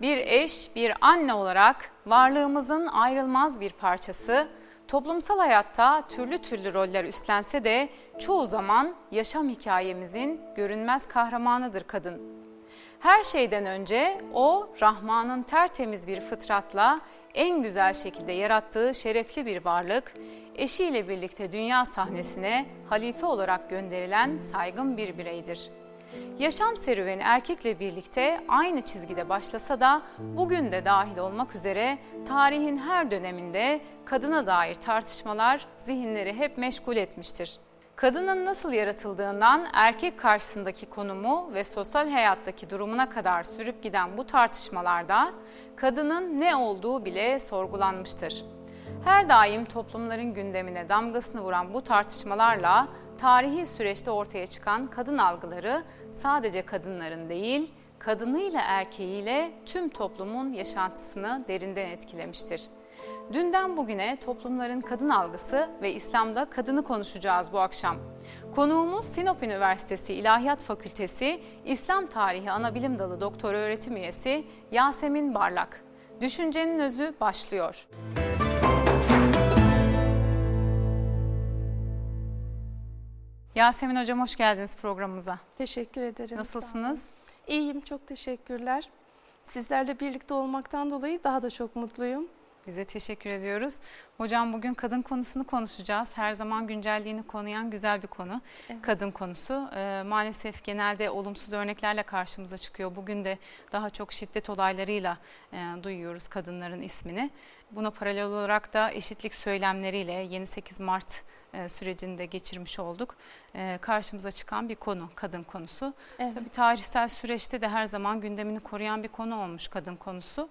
Bir eş, bir anne olarak varlığımızın ayrılmaz bir parçası. Toplumsal hayatta türlü türlü roller üstlense de çoğu zaman yaşam hikayemizin görünmez kahramanıdır kadın. Her şeyden önce o Rahman'ın tertemiz bir fıtratla en güzel şekilde yarattığı şerefli bir varlık, eşiyle birlikte dünya sahnesine halife olarak gönderilen saygın bir bireydir. Yaşam serüveni erkekle birlikte aynı çizgide başlasa da bugün de dahil olmak üzere tarihin her döneminde kadına dair tartışmalar zihinleri hep meşgul etmiştir. Kadının nasıl yaratıldığından erkek karşısındaki konumu ve sosyal hayattaki durumuna kadar sürüp giden bu tartışmalarda kadının ne olduğu bile sorgulanmıştır. Her daim toplumların gündemine damgasını vuran bu tartışmalarla tarihi süreçte ortaya çıkan kadın algıları sadece kadınların değil, kadınıyla erkeğiyle tüm toplumun yaşantısını derinden etkilemiştir. Dünden bugüne toplumların kadın algısı ve İslam'da kadını konuşacağız bu akşam. Konuğumuz Sinop Üniversitesi İlahiyat Fakültesi İslam Tarihi Anabilim Dalı Doktor Öğretim Üyesi Yasemin Barlak. Düşüncenin özü başlıyor. Yasemin Hocam hoş geldiniz programımıza. Teşekkür ederim. Nasılsınız? İyiyim, çok teşekkürler. Sizlerle birlikte olmaktan dolayı daha da çok mutluyum. Bize teşekkür ediyoruz. Hocam bugün kadın konusunu konuşacağız. Her zaman güncelliğini konuyan güzel bir konu. Evet. Kadın konusu. Ee, maalesef genelde olumsuz örneklerle karşımıza çıkıyor. Bugün de daha çok şiddet olaylarıyla e, duyuyoruz kadınların ismini. Buna paralel olarak da eşitlik söylemleriyle yeni 8 Mart e, sürecinde geçirmiş olduk. E, karşımıza çıkan bir konu kadın konusu. Evet. Tabii tarihsel süreçte de her zaman gündemini koruyan bir konu olmuş kadın konusu.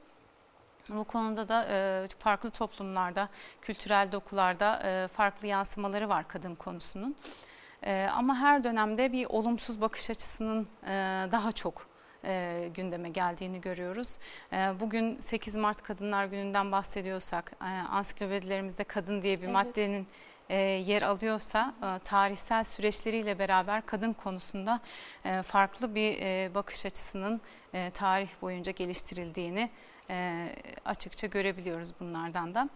Bu konuda da e, farklı toplumlarda, kültürel dokularda e, farklı yansımaları var kadın konusunun. E, ama her dönemde bir olumsuz bakış açısının e, daha çok e, gündeme geldiğini görüyoruz. E, bugün 8 Mart Kadınlar Günü'nden bahsediyorsak, e, ansiklopedilerimizde kadın diye bir evet. maddenin e, yer alıyorsa e, tarihsel süreçleriyle beraber kadın konusunda e, farklı bir e, bakış açısının e, tarih boyunca geliştirildiğini e, açıkça görebiliyoruz bunlardan da.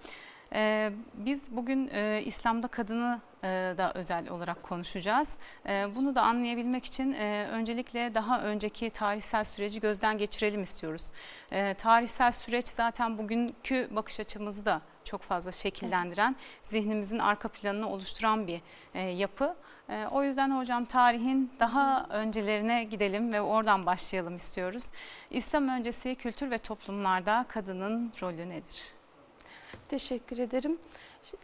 E, biz bugün e, İslam'da kadını e, da özel olarak konuşacağız. E, bunu da anlayabilmek için e, öncelikle daha önceki tarihsel süreci gözden geçirelim istiyoruz. E, tarihsel süreç zaten bugünkü bakış açımızı da çok fazla şekillendiren, zihnimizin arka planını oluşturan bir e, yapı. E, o yüzden hocam tarihin daha öncelerine gidelim ve oradan başlayalım istiyoruz. İslam öncesi kültür ve toplumlarda kadının rolü nedir? Teşekkür ederim.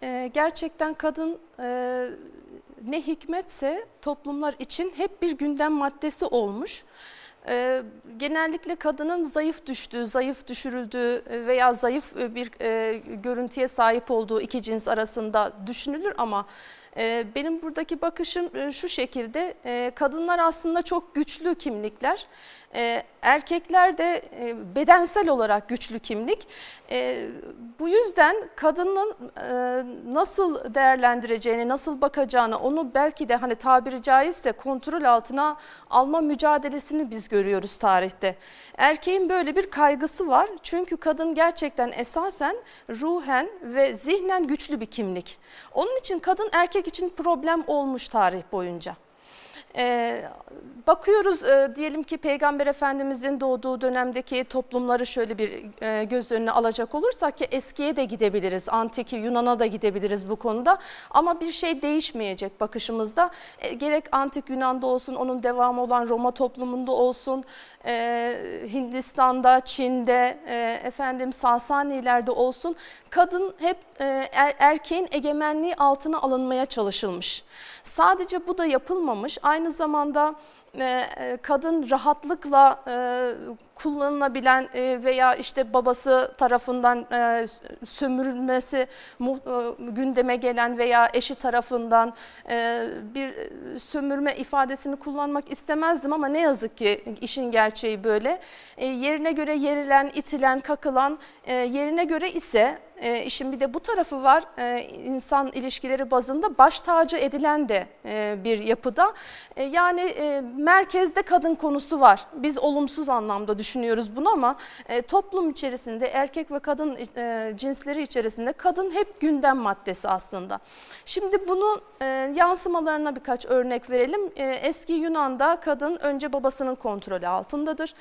E, gerçekten kadın e, ne hikmetse toplumlar için hep bir gündem maddesi olmuş. E, genellikle kadının zayıf düştüğü, zayıf düşürüldüğü veya zayıf bir görüntüye sahip olduğu iki cins arasında düşünülür ama benim buradaki bakışım e, şu şekilde, e, kadınlar aslında çok güçlü kimlikler e, erkekler de e, bedensel olarak güçlü kimlik. Bu yüzden kadının e, nasıl değerlendireceğini, nasıl bakacağını onu belki de hani tabiri caizse kontrol altına alma mücadelesini biz görüyoruz tarihte. Erkeğin böyle bir kaygısı var. Çünkü kadın gerçekten esasen ruhen ve zihnen güçlü bir kimlik. Onun için kadın erkek için problem olmuş tarih boyunca. Ee, bakıyoruz e, diyelim ki Peygamber Efendimizin doğduğu dönemdeki toplumları şöyle bir e, göz önüne alacak olursak ki eskiye de gidebiliriz, antiki Yunan'a da gidebiliriz bu konuda ama bir şey değişmeyecek bakışımızda. E, gerek antik Yunan'da olsun, onun devamı olan Roma toplumunda olsun, e, Hindistan'da, Çin'de, e, efendim Sasanilerde olsun kadın hep e, er, erkeğin egemenliği altına alınmaya çalışılmış. Sadece bu da yapılmamış. Aynı zamanda kadın rahatlıkla e, kullanılabilen veya işte babası tarafından sömürülmesi gündeme gelen veya eşi tarafından bir sömürme ifadesini kullanmak istemezdim ama ne yazık ki işin gerçeği böyle. Yerine göre yerilen, itilen, kakılan, yerine göre ise e, işin bir de bu tarafı var. E, insan ilişkileri bazında baş tacı edilen de e, bir yapıda. E, yani e, merkezde kadın konusu var. Biz olumsuz anlamda düşünüyoruz bunu ama e, toplum içerisinde erkek ve kadın e, cinsleri içerisinde kadın hep gündem maddesi aslında. Şimdi bunun e, yansımalarına birkaç örnek verelim. E, eski Yunan'da kadın önce babasının kontrolü altındadır.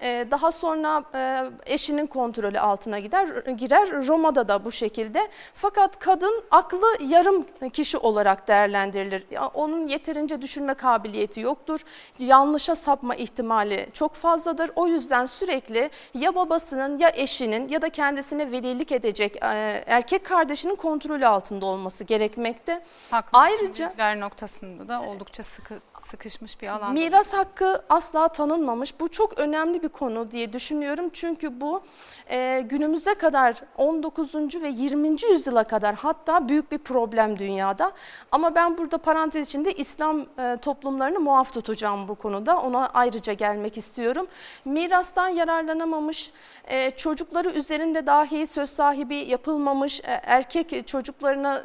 E, daha sonra e, eşinin kontrolü altına gider girer. Roma'da da bu şekilde. Fakat kadın aklı yarım kişi olarak değerlendirilir. Onun yeterince düşünme kabiliyeti yoktur. Yanlışa sapma ihtimali çok fazladır. O yüzden sürekli ya babasının ya eşinin ya da kendisine velilik edecek e, erkek kardeşinin kontrolü altında olması gerekmekte. Haklı. Ayrıca noktasında da oldukça sıkı, sıkışmış bir alan. Miras hakkı asla tanınmamış. Bu çok önemli bir konu diye düşünüyorum. Çünkü bu e, günümüze kadar 19. ve 20. yüzyıla kadar hatta büyük bir problem dünyada. Ama ben burada parantez içinde İslam e, toplumlarını muaf tutacağım bu konuda. Ona ayrıca gelmek istiyorum. Mirastan yararlanamamış, e, çocukları üzerinde dahi söz sahibi yapılmamış, e, erkek çocuklarına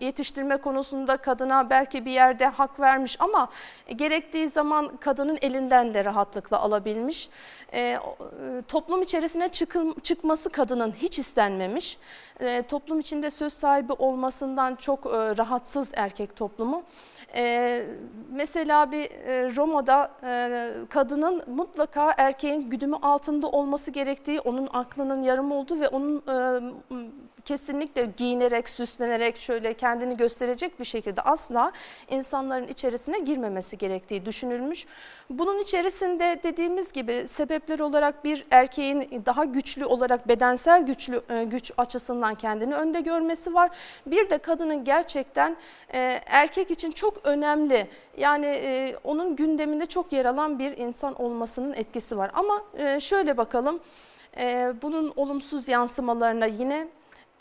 yetiştirme konusunda kadına belki bir yerde hak vermiş ama gerektiği zaman kadının elinden de rahatlıkla alabilmiş. Toplum içerisine çıkması kadının hiç istenmemiş. E, toplum içinde söz sahibi olmasından çok e, rahatsız erkek toplumu. E, mesela bir e, Roma'da e, kadının mutlaka erkeğin güdümü altında olması gerektiği, onun aklının yarım olduğu ve onun e, kesinlikle giyinerek, süslenerek şöyle kendini gösterecek bir şekilde asla insanların içerisine girmemesi gerektiği düşünülmüş. Bunun içerisinde dediğimiz gibi sebepler olarak bir erkeğin daha güçlü olarak bedensel güçlü e, güç açısından kendini önde görmesi var. Bir de kadının gerçekten e, erkek için çok önemli yani e, onun gündeminde çok yer alan bir insan olmasının etkisi var. Ama şöyle bakalım bunun olumsuz yansımalarına yine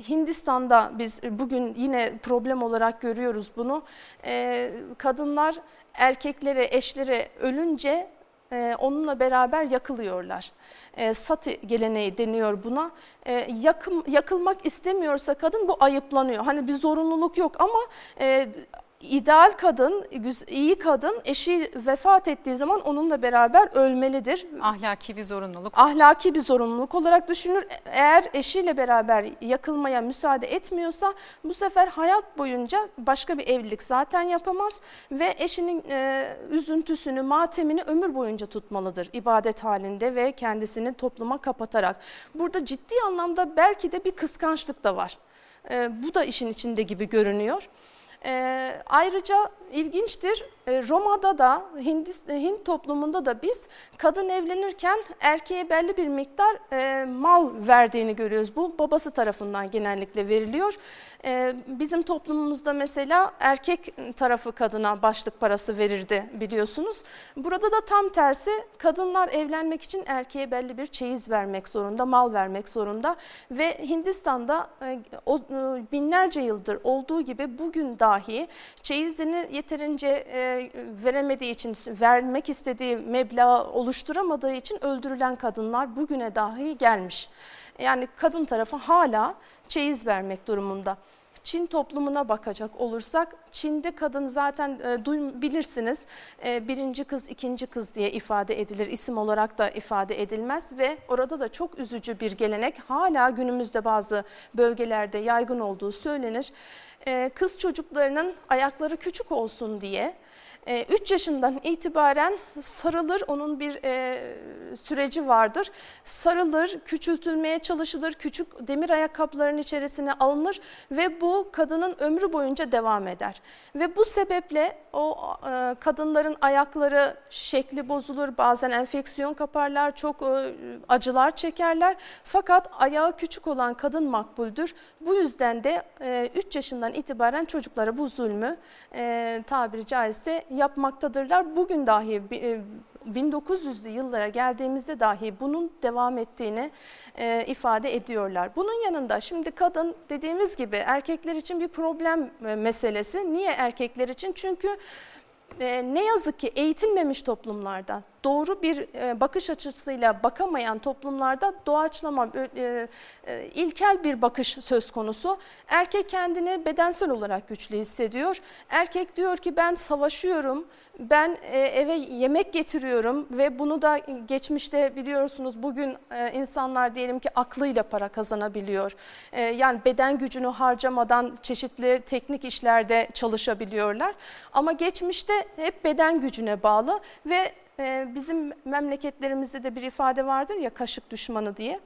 Hindistan'da biz bugün yine problem olarak görüyoruz bunu. Ee, kadınlar erkeklere, eşlere ölünce e, onunla beraber yakılıyorlar. E, sati geleneği deniyor buna. E, yakım, yakılmak istemiyorsa kadın bu ayıplanıyor. Hani bir zorunluluk yok ama e, ideal kadın, iyi kadın eşi vefat ettiği zaman onunla beraber ölmelidir Ahlaki bir zorunluluk. ahlaki bir zorunluluk olarak düşünür. Eğer eşiyle beraber yakılmaya müsaade etmiyorsa bu sefer hayat boyunca başka bir evlilik zaten yapamaz ve eşinin e, üzüntüsünü, matemini ömür boyunca tutmalıdır ibadet halinde ve kendisini topluma kapatarak. Burada ciddi anlamda belki de bir kıskançlık da var. E, bu da işin içinde gibi görünüyor. Ee, ayrıca ilginçtir e, Roma'da da Hindis, Hint toplumunda da biz kadın evlenirken erkeğe belli bir miktar e, mal verdiğini görüyoruz. Bu babası tarafından genellikle veriliyor. E, bizim toplumumuzda mesela erkek tarafı kadına başlık parası verirdi biliyorsunuz. Burada da tam tersi kadınlar evlenmek için erkeğe belli bir çeyiz vermek zorunda, mal vermek zorunda ve Hindistan'da e, e, binlerce yıldır olduğu gibi bugün dahi çeyizini yeterince e, veremediği için, vermek istediği meblağı oluşturamadığı için öldürülen kadınlar bugüne dahi gelmiş. Yani kadın tarafı hala çeyiz vermek durumunda. Çin toplumuna bakacak olursak Çin'de kadın zaten e, duym bilirsiniz e, birinci kız ikinci kız diye ifade edilir isim olarak da ifade edilmez ve orada da çok üzücü bir gelenek hala günümüzde bazı bölgelerde yaygın olduğu söylenir. E, kız çocuklarının ayakları küçük olsun diye 3 yaşından itibaren sarılır, onun bir e, süreci vardır. Sarılır, küçültülmeye çalışılır, küçük demir ayakkabıların içerisine alınır ve bu kadının ömrü boyunca devam eder. Ve bu sebeple o e, kadınların ayakları şekli bozulur, bazen enfeksiyon kaparlar, çok e, acılar çekerler. Fakat ayağı küçük olan kadın makbuldür. Bu yüzden de 3 yaşından itibaren çocuklara bu zulmü e, tabiri caizse yapmaktadırlar. Bugün dahi bi- e, 1900'lü yıllara geldiğimizde dahi bunun devam ettiğini e, ifade ediyorlar. Bunun yanında şimdi kadın dediğimiz gibi erkekler için bir problem e, meselesi. Niye erkekler için? Çünkü e, ne yazık ki eğitilmemiş toplumlarda, doğru bir e, bakış açısıyla bakamayan toplumlarda doğaçlama, e, e, ilkel bir bakış söz konusu. Erkek kendini bedensel olarak güçlü hissediyor. Erkek diyor ki ben savaşıyorum, ben eve yemek getiriyorum ve bunu da geçmişte biliyorsunuz bugün insanlar diyelim ki aklıyla para kazanabiliyor. Yani beden gücünü harcamadan çeşitli teknik işlerde çalışabiliyorlar. Ama geçmişte hep beden gücüne bağlı ve bizim memleketlerimizde de bir ifade vardır ya kaşık düşmanı diye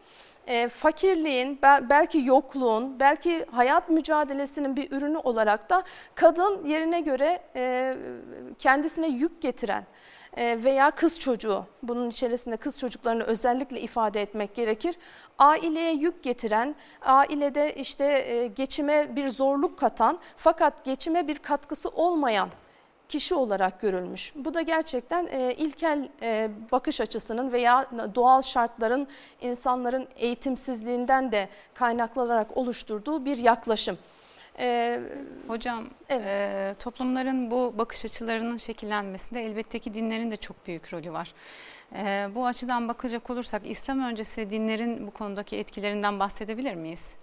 e, fakirliğin, belki yokluğun, belki hayat mücadelesinin bir ürünü olarak da kadın yerine göre e, kendisine yük getiren e, veya kız çocuğu, bunun içerisinde kız çocuklarını özellikle ifade etmek gerekir. Aileye yük getiren, ailede işte e, geçime bir zorluk katan fakat geçime bir katkısı olmayan kişi olarak görülmüş. Bu da gerçekten e, ilkel e, bakış açısının veya doğal şartların insanların eğitimsizliğinden de kaynaklanarak oluşturduğu bir yaklaşım. Ee, Hocam evet. e, toplumların bu bakış açılarının şekillenmesinde elbette ki dinlerin de çok büyük rolü var. E, bu açıdan bakacak olursak İslam öncesi dinlerin bu konudaki etkilerinden bahsedebilir miyiz?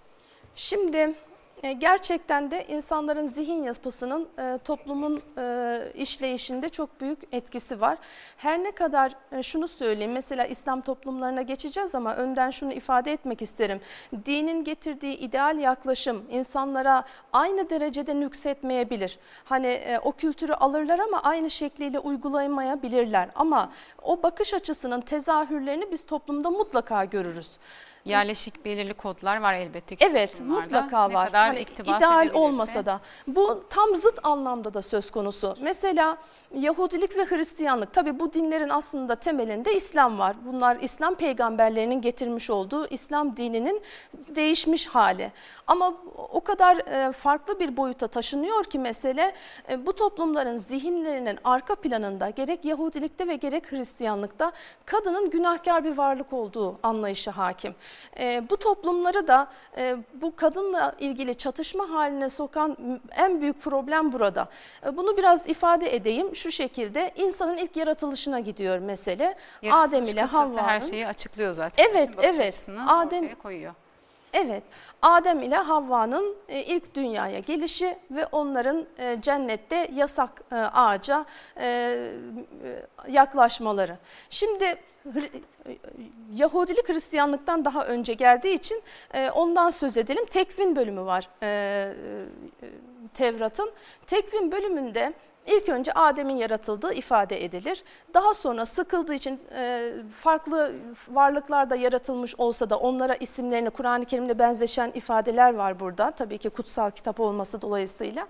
Şimdi gerçekten de insanların zihin yapısının e, toplumun e, işleyişinde çok büyük etkisi var. Her ne kadar şunu söyleyeyim mesela İslam toplumlarına geçeceğiz ama önden şunu ifade etmek isterim. Dinin getirdiği ideal yaklaşım insanlara aynı derecede nüksetmeyebilir. Hani o kültürü alırlar ama aynı şekliyle uygulayamayabilirler. Ama o bakış açısının tezahürlerini biz toplumda mutlaka görürüz yerleşik belirli kodlar var elbette ki. Evet mutlaka var. Ne kadar hani ideal olmasa da. Bu tam zıt anlamda da söz konusu. Mesela Yahudilik ve Hristiyanlık tabi bu dinlerin aslında temelinde İslam var. Bunlar İslam peygamberlerinin getirmiş olduğu İslam dininin değişmiş hali. Ama o kadar e, farklı bir boyuta taşınıyor ki mesele e, bu toplumların zihinlerinin arka planında gerek Yahudilikte ve gerek Hristiyanlıkta kadının günahkar bir varlık olduğu anlayışı hakim. E, bu toplumları da e, bu kadınla ilgili çatışma haline sokan en büyük problem burada. E, bunu biraz ifade edeyim şu şekilde insanın ilk yaratılışına gidiyor mesele. Adem ile Havva'nın. her şeyi açıklıyor zaten. Evet evet. Adem koyuyor. Evet, Adem ile Havva'nın e, ilk dünyaya gelişi ve onların e, cennette yasak e, ağaca yaklaşmaları. Şimdi Yahudilik Hristiyanlıktan daha önce geldiği için e, ondan söz edelim. Tekvin bölümü var e, e, Tevrat'ın. Tekvin bölümünde ilk önce Adem'in yaratıldığı ifade edilir. Daha sonra sıkıldığı için farklı varlıklar da yaratılmış olsa da onlara isimlerini Kur'an-ı Kerim'de benzeşen ifadeler var burada. Tabii ki kutsal kitap olması dolayısıyla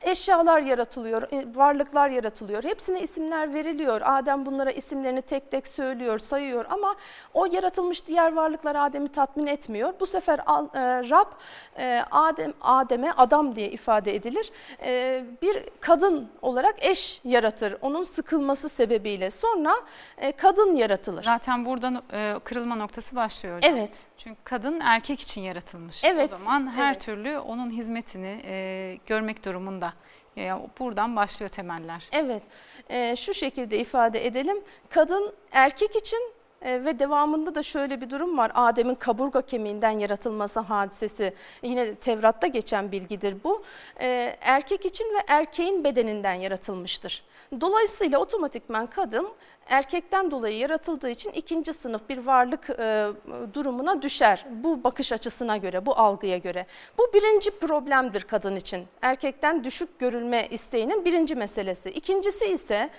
eşyalar yaratılıyor, e, varlıklar yaratılıyor. Hepsine isimler veriliyor. Adem bunlara isimlerini tek tek söylüyor, sayıyor ama o yaratılmış diğer varlıklar Adem'i tatmin etmiyor. Bu sefer e, Rab e, Adem Adem'e adam diye ifade edilir. Bir kadın olarak eş yaratır. Onun sıkılması sebebiyle. Sonra kadın yaratılır. Zaten buradan kırılma noktası başlıyor. Hocam. Evet. Çünkü kadın erkek için yaratılmış. Evet. O zaman her evet. türlü onun hizmetini görmek durumunda. Yani buradan başlıyor temeller. Evet, e, şu şekilde ifade edelim. Kadın erkek için e, ve devamında da şöyle bir durum var. Adem'in kaburga kemiğinden yaratılması hadisesi yine Tevrat'ta geçen bilgidir bu. E, erkek için ve erkeğin bedeninden yaratılmıştır. Dolayısıyla otomatikman kadın erkekten dolayı yaratıldığı için ikinci sınıf bir varlık e, durumuna düşer. Bu bakış açısına göre, bu algıya göre. Bu birinci problemdir kadın için. Erkekten düşük görülme isteğinin birinci meselesi. İkincisi ise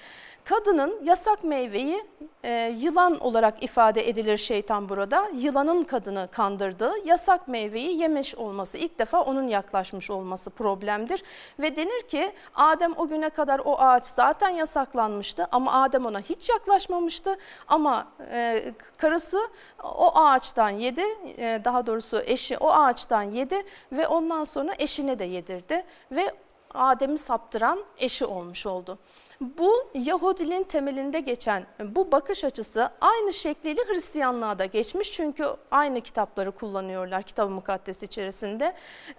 Kadının yasak meyveyi e, yılan olarak ifade edilir şeytan burada. Yılanın kadını kandırdığı yasak meyveyi yemiş olması, ilk defa onun yaklaşmış olması problemdir. Ve denir ki Adem o güne kadar o ağaç zaten yasaklanmıştı ama Adem ona hiç yaklaşmamıştı. Ama e, karısı o ağaçtan yedi, e, daha doğrusu eşi o ağaçtan yedi ve ondan sonra eşine de yedirdi. Ve Adem'i saptıran eşi olmuş oldu. Bu Yahudiliğin temelinde geçen bu bakış açısı aynı şekliyle Hristiyanlığa da geçmiş. Çünkü aynı kitapları kullanıyorlar Kitab-ı Mukaddes içerisinde.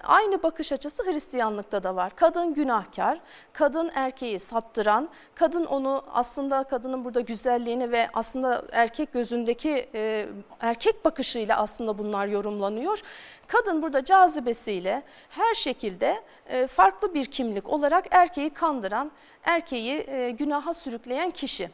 Aynı bakış açısı Hristiyanlıkta da var. Kadın günahkar, kadın erkeği saptıran, kadın onu aslında kadının burada güzelliğini ve aslında erkek gözündeki e, erkek bakışıyla aslında bunlar yorumlanıyor. Kadın burada cazibesiyle her şekilde e, farklı bir kimlik olarak erkeği kandıran, erkeği e, günaha sürükleyen kişi.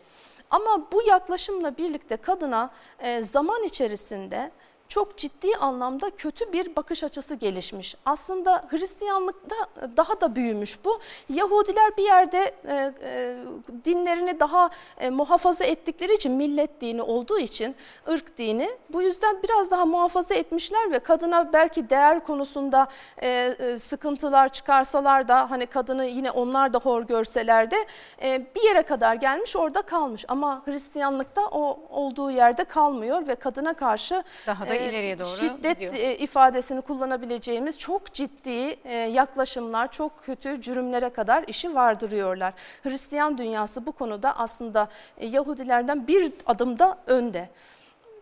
Ama bu yaklaşımla birlikte kadına e, zaman içerisinde çok ciddi anlamda kötü bir bakış açısı gelişmiş. Aslında Hristiyanlıkta daha da büyümüş bu. Yahudiler bir yerde e, e, dinlerini daha e, muhafaza ettikleri için millet dini olduğu için ırk dini bu yüzden biraz daha muhafaza etmişler ve kadına belki değer konusunda e, e, sıkıntılar çıkarsalar da hani kadını yine onlar da hor görseler de e, bir yere kadar gelmiş orada kalmış. Ama Hristiyanlıkta o olduğu yerde kalmıyor ve kadına karşı daha da ileriye doğru şiddet gidiyor. e, ifadesini kullanabileceğimiz çok ciddi e, yaklaşımlar, çok kötü cürümlere kadar işi vardırıyorlar. Hristiyan dünyası bu konuda aslında e, Yahudilerden bir adım da önde.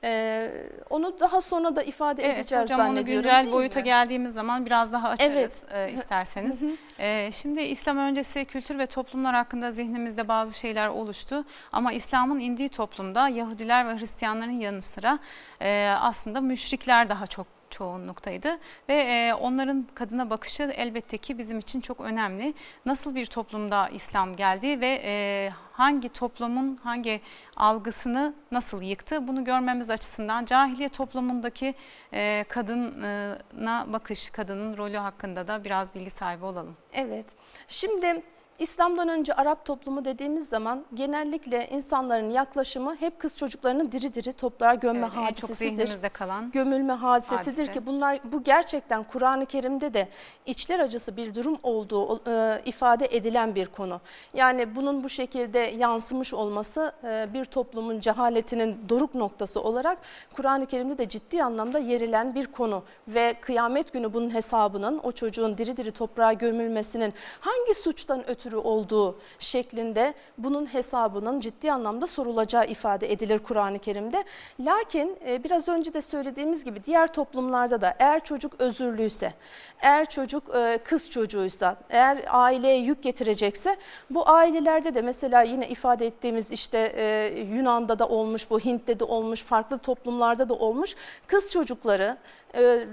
Ee, onu daha sonra da ifade Evet edeceğiz hocam onu zannediyorum. güncel değil boyuta mi? geldiğimiz zaman biraz daha açarız Evet. e, isterseniz. E, şimdi İslam öncesi kültür ve toplumlar hakkında zihnimizde bazı şeyler oluştu. Ama İslam'ın indiği toplumda Yahudiler ve Hristiyanların yanı sıra e, aslında müşrikler daha çok çoğunluktaydı ve e, onların kadına bakışı elbette ki bizim için çok önemli. Nasıl bir toplumda İslam geldi ve e, hangi toplumun hangi algısını nasıl yıktı bunu görmemiz açısından cahiliye toplumundaki e, kadına bakış, kadının rolü hakkında da biraz bilgi sahibi olalım. Evet. Şimdi İslam'dan önce Arap toplumu dediğimiz zaman genellikle insanların yaklaşımı hep kız çocuklarını diri diri toprağa gömme Evet, çok hadisesidir. zihnimizde kalan gömülme hadisesidir Hadise. ki bunlar bu gerçekten Kur'an-ı Kerim'de de içler acısı bir durum olduğu e, ifade edilen bir konu. Yani bunun bu şekilde yansımış olması e, bir toplumun cehaletinin doruk noktası olarak Kur'an-ı Kerim'de de ciddi anlamda yerilen bir konu ve kıyamet günü bunun hesabının o çocuğun diri diri toprağa gömülmesinin hangi suçtan ötürü olduğu şeklinde bunun hesabının ciddi anlamda sorulacağı ifade edilir Kur'an-ı Kerim'de. Lakin e, biraz önce de söylediğimiz gibi diğer toplumlarda da eğer çocuk özürlüyse, eğer çocuk e, kız çocuğuysa, eğer aileye yük getirecekse bu ailelerde de mesela yine ifade ettiğimiz işte e, Yunan'da da olmuş, bu Hint'te de olmuş, farklı toplumlarda da olmuş kız çocukları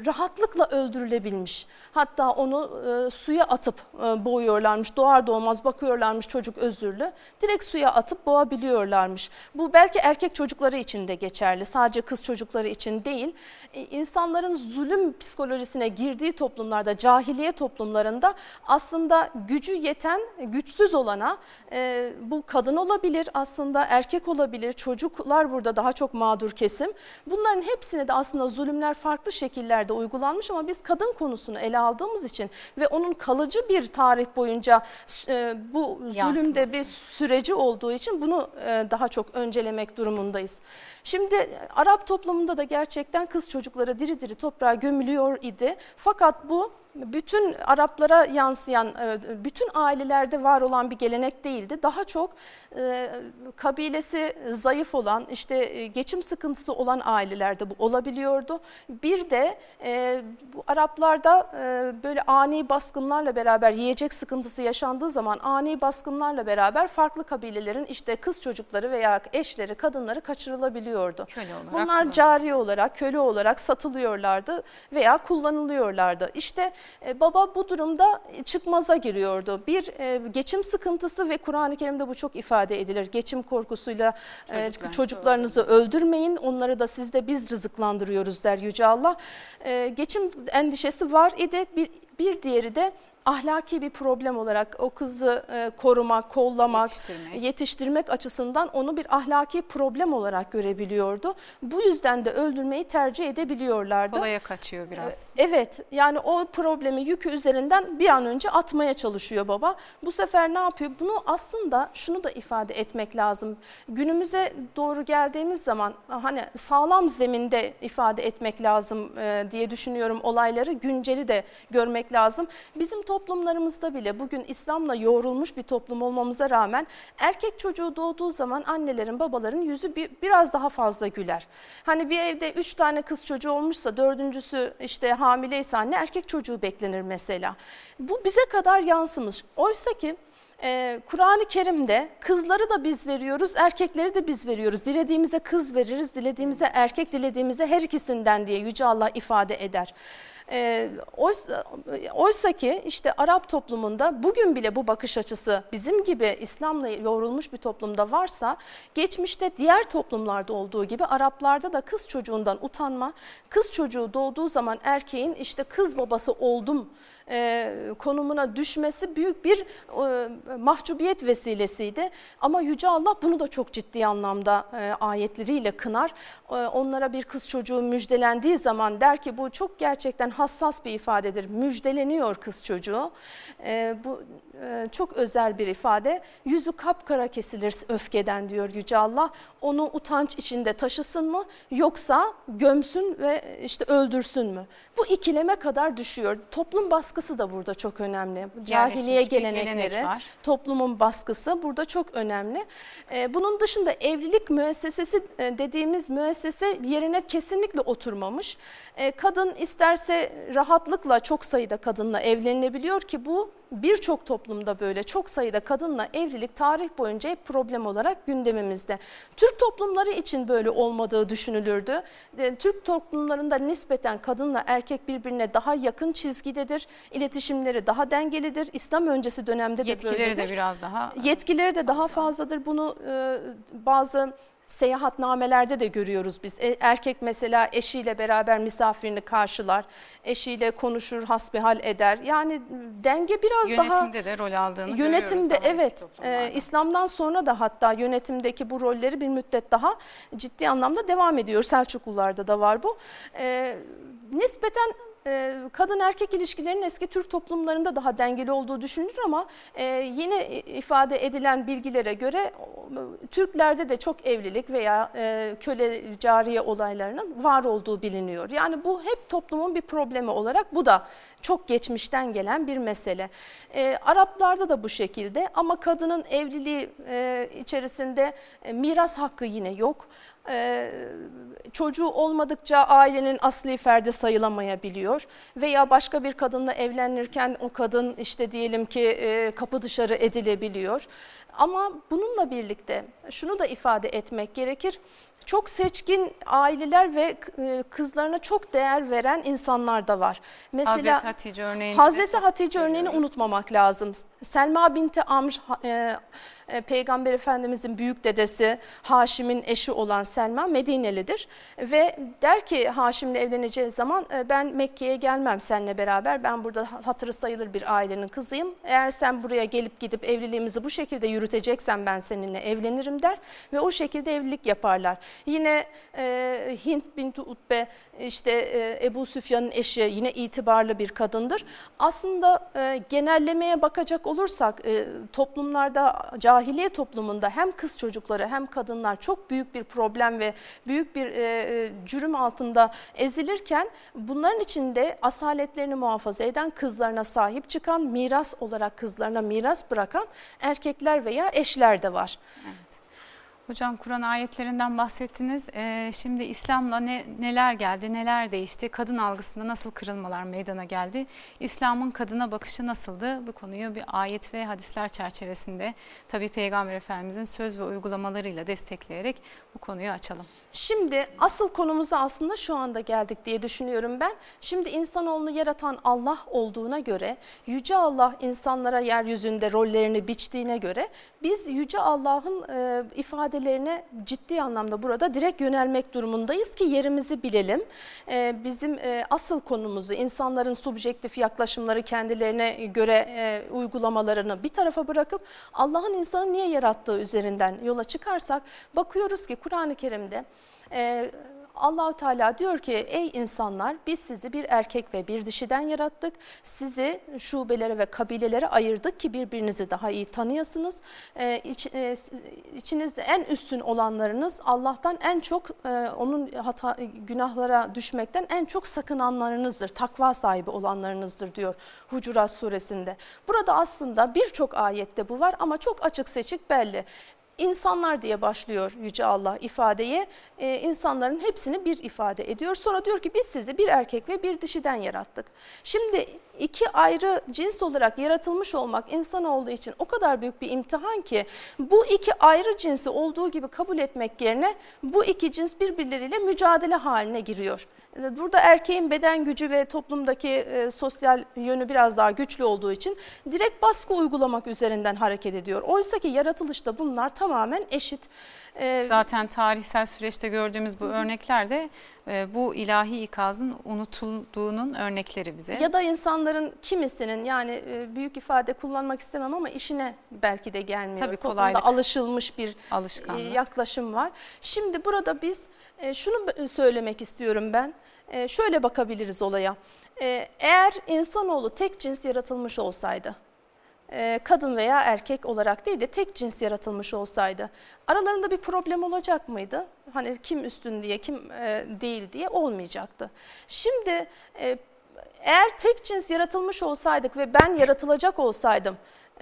rahatlıkla öldürülebilmiş. Hatta onu suya atıp boğuyorlarmış. Doğar doğmaz bakıyorlarmış çocuk özürlü. Direkt suya atıp boğabiliyorlarmış. Bu belki erkek çocukları için de geçerli. Sadece kız çocukları için değil. E, insanların zulüm psikolojisine girdiği toplumlarda, cahiliye toplumlarında aslında gücü yeten, güçsüz olana e, bu kadın olabilir, aslında erkek olabilir, çocuklar burada daha çok mağdur kesim. Bunların hepsine de aslında zulümler farklı şekillerde uygulanmış ama biz kadın konusunu ele aldığımız için ve onun kalıcı bir tarih boyunca e, bu zulümde Yansıması. bir süreci olduğu için bunu e, daha çok öncelemek durumundayız. Şimdi Arap toplumunda da gerçekten kız çocukları diri diri toprağa gömülüyor idi. Fakat bu bütün Araplara yansıyan, e, bütün ailelerde var olan bir gelenek değildi. Daha çok e, kabilesi zayıf olan, işte e, geçim sıkıntısı olan ailelerde bu olabiliyordu. Bir de bu Araplarda böyle ani baskınlarla beraber yiyecek sıkıntısı yaşandığı zaman ani baskınlarla beraber farklı kabilelerin işte kız çocukları veya eşleri, kadınları kaçırılabiliyordu. olarak. Bunlar kullanılıyor. cari olarak, köle olarak satılıyorlardı veya kullanılıyorlardı. İşte e, baba bu durumda çıkmaza giriyordu. Bir e, geçim sıkıntısı ve Kur'an-ı Kerim'de bu çok ifade edilir. Geçim korkusuyla e, Çocuklarınızı çocuklarınızı öldürmeyin, onları da sizde biz rızıklandırıyoruz der Yüce Allah. E, geçim endişesi var idi. Bir, bir diğeri de ahlaki bir problem olarak o kızı e, korumak, kollamak, Yetiştirmek. yetiştirmek açısından onu bir ahlaki problem olarak görebiliyordu. Bu yüzden de öldürmeyi tercih edebiliyorlardı. Kolaya kaçıyor biraz. Evet yani o problemi yükü üzerinden bir an önce atmaya çalışıyor baba. Bu sefer ne yapıyor? Bunu aslında şunu da ifade etmek lazım. Günümüze doğru geldiğimiz zaman hani sağlam zeminde ifade etmek lazım e, diye düşünüyorum olayları. Günceli de görmek lazım. Bizim toplumlarımızda bile bugün İslam'la yoğrulmuş bir toplum olmamıza rağmen erkek çocuğu doğduğu zaman annelerin babaların yüzü bir, biraz daha fazla güler. Hani bir evde üç tane kız çocuğu olmuşsa dördüncüsü işte hamileyse anne erkek çocuğu beklenir mesela. Bu bize kadar yansımış. Oysa ki ee, Kur'an-ı Kerim'de kızları da biz veriyoruz, erkekleri de biz veriyoruz. Dilediğimize kız veririz, dilediğimize erkek, dilediğimize her ikisinden diye Yüce Allah ifade eder. E, oysa, oysa ki işte Arap toplumunda bugün bile bu bakış açısı bizim gibi İslam'la yoğrulmuş bir toplumda varsa geçmişte diğer toplumlarda olduğu gibi Araplarda da kız çocuğundan utanma, kız çocuğu doğduğu zaman erkeğin işte kız babası oldum e, konumuna düşmesi büyük bir e, mahcubiyet vesilesiydi. Ama Yüce Allah bunu da çok ciddi anlamda e, ayetleriyle kınar. E, onlara bir kız çocuğu müjdelendiği zaman der ki bu çok gerçekten hassas bir ifadedir. Müjdeleniyor kız çocuğu. E, bu çok özel bir ifade. Yüzü kapkara kesilir öfkeden diyor Yüce Allah. Onu utanç içinde taşısın mı yoksa gömsün ve işte öldürsün mü? Bu ikileme kadar düşüyor. Toplum baskısı da burada çok önemli. Cahiliye gelenekleri, gelenek toplumun baskısı burada çok önemli. E, bunun dışında evlilik müessesesi e, dediğimiz müessese yerine kesinlikle oturmamış. Kadın isterse rahatlıkla çok sayıda kadınla evlenilebiliyor ki bu birçok toplumda böyle çok sayıda kadınla evlilik tarih boyunca hep problem olarak gündemimizde. Türk toplumları için böyle olmadığı düşünülürdü. E, Türk toplumlarında nispeten kadınla erkek birbirine daha yakın çizgidedir. İletişimleri daha dengelidir. İslam öncesi dönemde de Yetkileri böyledir. de biraz daha Yetkileri de daha fazladır. Bunu e, bazı seyahatnamelerde de görüyoruz biz. E, erkek mesela eşiyle beraber misafirini karşılar, eşiyle konuşur, hasbihal eder. Yani denge biraz yönetimde daha... Yönetimde de rol aldığını Yönetimde evet. E, İslam'dan sonra da hatta yönetimdeki bu rolleri bir müddet daha ciddi anlamda devam ediyor. Selçuklularda da var bu. E, nispeten kadın erkek ilişkilerinin eski Türk toplumlarında daha dengeli olduğu düşünülür ama e, yeni ifade edilen bilgilere göre Türklerde de çok evlilik veya e, köle cariye olaylarının var olduğu biliniyor. Yani bu hep toplumun bir problemi olarak bu da çok geçmişten gelen bir mesele. E, Araplarda da bu şekilde ama kadının evliliği e, içerisinde e, miras hakkı yine yok. E, çocuğu olmadıkça ailenin asli ferdi sayılamayabiliyor veya başka bir kadınla evlenirken o kadın işte diyelim ki e, kapı dışarı edilebiliyor. Ama bununla birlikte şunu da ifade etmek gerekir çok seçkin aileler ve e, kızlarına çok değer veren insanlar da var. Mesela Hazreti Hatice örneğini Hazreti Hatice örneğini unutmamak lazım. Selma binti Amr e, e, Peygamber Efendimizin büyük dedesi Haşim'in eşi olan Selma Medinelidir. Ve der ki Haşim'le evleneceği zaman e, ben Mekke'ye gelmem seninle beraber. Ben burada hatırı sayılır bir ailenin kızıyım. Eğer sen buraya gelip gidip evliliğimizi bu şekilde yürüteceksen ben seninle evlenirim der. Ve o şekilde evlilik yaparlar. Yine e, Hint binti Utbe işte e, Ebu Süfyan'ın eşi yine itibarlı bir kadındır. Aslında e, genellemeye bakacak olursak e, toplumlarda cahiliye toplumunda hem kız çocukları hem kadınlar çok büyük bir problem ve büyük bir e, e, cürüm altında ezilirken bunların içinde asaletlerini muhafaza eden kızlarına sahip çıkan miras olarak kızlarına miras bırakan erkekler veya eşler de var. Evet. Hocam Kur'an ayetlerinden bahsettiniz. Ee, şimdi İslam'la ne, neler geldi, neler değişti? Kadın algısında nasıl kırılmalar meydana geldi? İslam'ın kadına bakışı nasıldı? Bu konuyu bir ayet ve hadisler çerçevesinde tabi Peygamber Efendimizin söz ve uygulamalarıyla destekleyerek bu konuyu açalım. Şimdi asıl konumuza aslında şu anda geldik diye düşünüyorum ben. Şimdi insanoğlunu yaratan Allah olduğuna göre, Yüce Allah insanlara yeryüzünde rollerini biçtiğine göre biz Yüce Allah'ın e, ifadelerine ciddi anlamda burada direkt yönelmek durumundayız ki yerimizi bilelim. E, bizim e, asıl konumuzu insanların subjektif yaklaşımları kendilerine göre e, uygulamalarını bir tarafa bırakıp Allah'ın insanı niye yarattığı üzerinden yola çıkarsak bakıyoruz ki Kur'an-ı Kerim'de e, Allahu Teala diyor ki ey insanlar biz sizi bir erkek ve bir dişiden yarattık. Sizi şubelere ve kabilelere ayırdık ki birbirinizi daha iyi tanıyasınız. Ee, iç, e, içinizde en üstün olanlarınız Allah'tan en çok e, onun hata günahlara düşmekten en çok sakınanlarınızdır. Takva sahibi olanlarınızdır diyor Hucurat suresinde. Burada aslında birçok ayette bu var ama çok açık seçik belli insanlar diye başlıyor Yüce Allah ifadeye. Ee, insanların hepsini bir ifade ediyor. Sonra diyor ki biz sizi bir erkek ve bir dişiden yarattık. Şimdi iki ayrı cins olarak yaratılmış olmak insan olduğu için o kadar büyük bir imtihan ki bu iki ayrı cinsi olduğu gibi kabul etmek yerine bu iki cins birbirleriyle mücadele haline giriyor. Burada erkeğin beden gücü ve toplumdaki e, sosyal yönü biraz daha güçlü olduğu için direkt baskı uygulamak üzerinden hareket ediyor. Oysa ki yaratılışta bunlar tamamen eşit. Ee, Zaten tarihsel süreçte gördüğümüz bu örnekler de e, bu ilahi ikazın unutulduğunun örnekleri bize. Ya da insanların kimisinin yani e, büyük ifade kullanmak istemem ama işine belki de gelmiyor. Tabii kolaylık. Toplumda alışılmış bir Alışkanlık. E, yaklaşım var. Şimdi burada biz şunu söylemek istiyorum ben. Şöyle bakabiliriz olaya. Eğer insanoğlu tek cins yaratılmış olsaydı e, kadın veya erkek olarak değil de tek cins yaratılmış olsaydı aralarında bir problem olacak mıydı? Hani kim üstün diye kim e, değil diye olmayacaktı. Şimdi e, eğer tek cins yaratılmış olsaydık ve ben yaratılacak olsaydım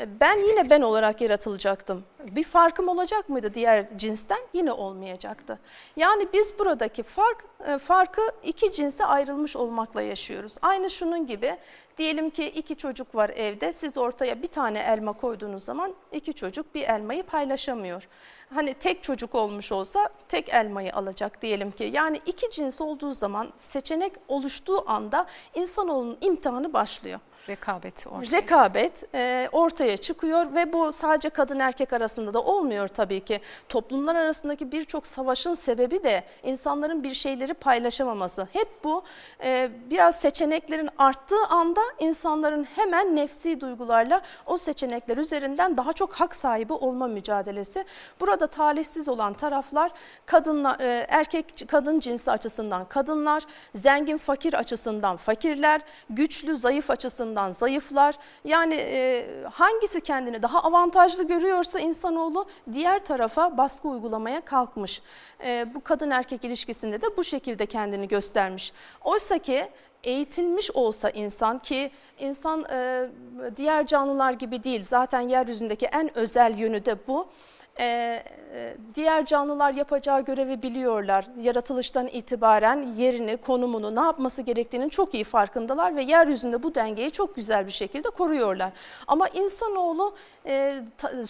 ben yine ben olarak yaratılacaktım. Bir farkım olacak mıydı diğer cinsten? Yine olmayacaktı. Yani biz buradaki fark farkı iki cinse ayrılmış olmakla yaşıyoruz. Aynı şunun gibi Diyelim ki iki çocuk var evde. Siz ortaya bir tane elma koyduğunuz zaman iki çocuk bir elmayı paylaşamıyor. Hani tek çocuk olmuş olsa tek elmayı alacak diyelim ki. Yani iki cins olduğu zaman seçenek oluştuğu anda insanoğlunun imtihanı başlıyor. Rekabet ortaya Rekabet e, ortaya çıkıyor ve bu sadece kadın erkek arasında da olmuyor tabii ki. Toplumlar arasındaki birçok savaşın sebebi de insanların bir şeyleri paylaşamaması. Hep bu e, biraz seçeneklerin arttığı anda insanların hemen nefsi duygularla o seçenekler üzerinden daha çok hak sahibi olma mücadelesi. Burada talihsiz olan taraflar kadınlar, e, erkek kadın cinsi açısından kadınlar, zengin fakir açısından fakirler, güçlü zayıf açısından zayıflar. Yani e, hangisi kendini daha avantajlı görüyorsa insanoğlu diğer tarafa baskı uygulamaya kalkmış. E, bu kadın erkek ilişkisinde de bu şekilde kendini göstermiş. Oysa ki eğitilmiş olsa insan ki insan e, diğer canlılar gibi değil zaten yeryüzündeki en özel yönü de bu. E, e, diğer canlılar yapacağı görevi biliyorlar. Yaratılıştan itibaren yerini, konumunu, ne yapması gerektiğinin çok iyi farkındalar ve yeryüzünde bu dengeyi çok güzel bir şekilde koruyorlar. Ama insanoğlu e,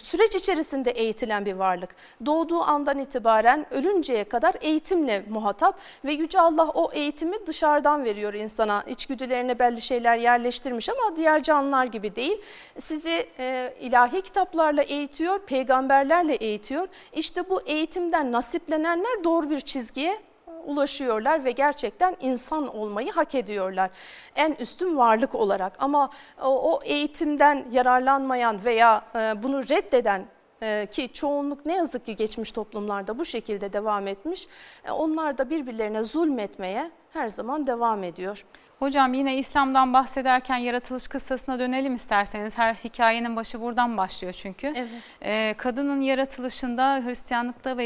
süreç içerisinde eğitilen bir varlık. Doğduğu andan itibaren ölünceye kadar eğitimle muhatap ve Yüce Allah o eğitimi dışarıdan veriyor insana. İçgüdülerine belli şeyler yerleştirmiş ama diğer canlılar gibi değil. Sizi e, ilahi kitaplarla eğitiyor, peygamberlerle eğitiyor. İşte bu eğitimden nasiplenenler doğru bir çizgiye ulaşıyorlar ve gerçekten insan olmayı hak ediyorlar. En üstün varlık olarak ama o, eğitimden yararlanmayan veya e, bunu reddeden e, ki çoğunluk ne yazık ki geçmiş toplumlarda bu şekilde devam etmiş. E, onlar da birbirlerine zulmetmeye her zaman devam ediyor. Hocam yine İslam'dan bahsederken yaratılış kıssasına dönelim isterseniz. Her hikayenin başı buradan başlıyor çünkü. Evet. Ee, kadının yaratılışında Hristiyanlıkta ve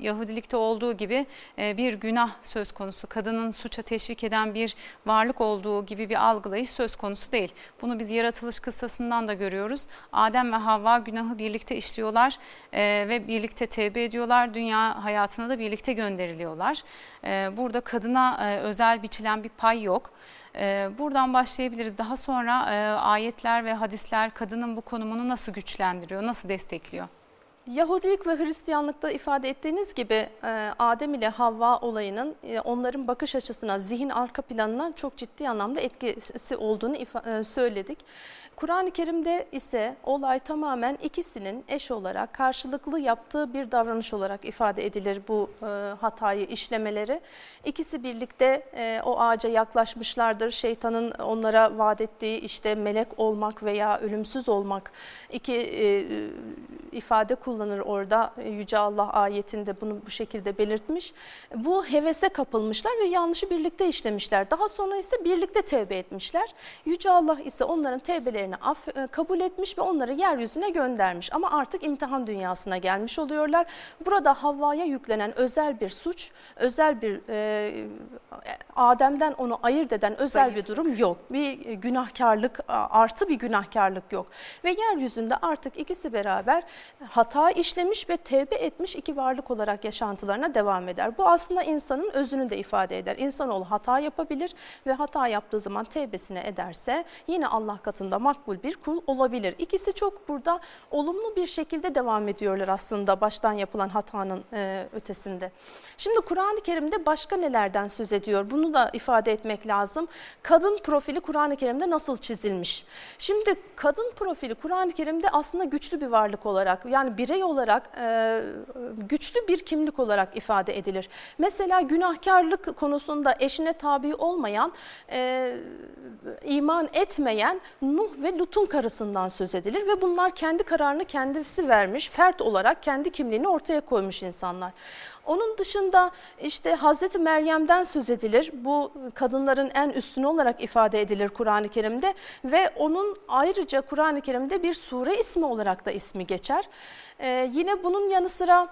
Yahudilikte olduğu gibi e, bir günah söz konusu. Kadının suça teşvik eden bir varlık olduğu gibi bir algılayış söz konusu değil. Bunu biz yaratılış kıssasından da görüyoruz. Adem ve Havva günahı birlikte işliyorlar e, ve birlikte tevbe ediyorlar. Dünya hayatına da birlikte gönderiliyorlar. E, burada kadına e, özel biçilen bir pay yok. Ee, buradan başlayabiliriz. Daha sonra e, ayetler ve hadisler kadının bu konumunu nasıl güçlendiriyor, nasıl destekliyor? Yahudilik ve Hristiyanlıkta ifade ettiğiniz gibi e, Adem ile Havva olayının e, onların bakış açısına, zihin arka planına çok ciddi anlamda etkisi olduğunu söyledik. Kur'an-ı Kerim'de ise olay tamamen ikisinin eş olarak karşılıklı yaptığı bir davranış olarak ifade edilir bu e, hatayı işlemeleri. İkisi birlikte e, o ağaca yaklaşmışlardır. Şeytanın onlara vaat ettiği işte melek olmak veya ölümsüz olmak iki e, ifade kullanır orada E, Yüce Allah ayetinde bunu bu şekilde belirtmiş. Bu hevese kapılmışlar ve yanlışı birlikte işlemişler. Daha sonra ise birlikte tevbe etmişler. Yüce Allah ise onların tevbelerini e, kabul etmiş ve onları yeryüzüne göndermiş. Ama artık imtihan dünyasına gelmiş oluyorlar. Burada Havva'ya yüklenen özel bir suç, özel bir e, Adem'den onu ayırt eden özel bir Zayıflık. durum yok. Bir günahkarlık artı bir günahkarlık yok. Ve yeryüzünde artık ikisi beraber hata işlemiş ve tevbe etmiş iki varlık olarak yaşantılarına devam eder. Bu aslında insanın özünü de ifade eder. İnsanoğlu hata yapabilir ve hata yaptığı zaman tevbesine ederse yine Allah katında makbul bir kul olabilir. İkisi çok burada olumlu bir şekilde devam ediyorlar aslında baştan yapılan hatanın e, ötesinde. Şimdi Kur'an-ı Kerim'de başka nelerden söz ediyor? Bunu da ifade etmek lazım. Kadın profili Kur'an-ı Kerim'de nasıl çizilmiş? Şimdi kadın profili Kur'an-ı Kerim'de aslında güçlü bir varlık olarak yani birey olarak e, güçlü bir kimlik olarak ifade edilir. Mesela günahkarlık konusunda eşine tabi olmayan, e, iman etmeyen Nuh ve Lut'un karısından söz edilir ve bunlar kendi kararını kendisi vermiş, fert olarak kendi kimliğini ortaya koymuş insanlar. Onun dışında işte Hazreti Meryem'den söz edilir. Bu kadınların en üstünü olarak ifade edilir Kur'an-ı Kerim'de ve onun ayrıca Kur'an-ı Kerim'de bir sure ismi olarak da ismi geçer. Ee, yine bunun yanı sıra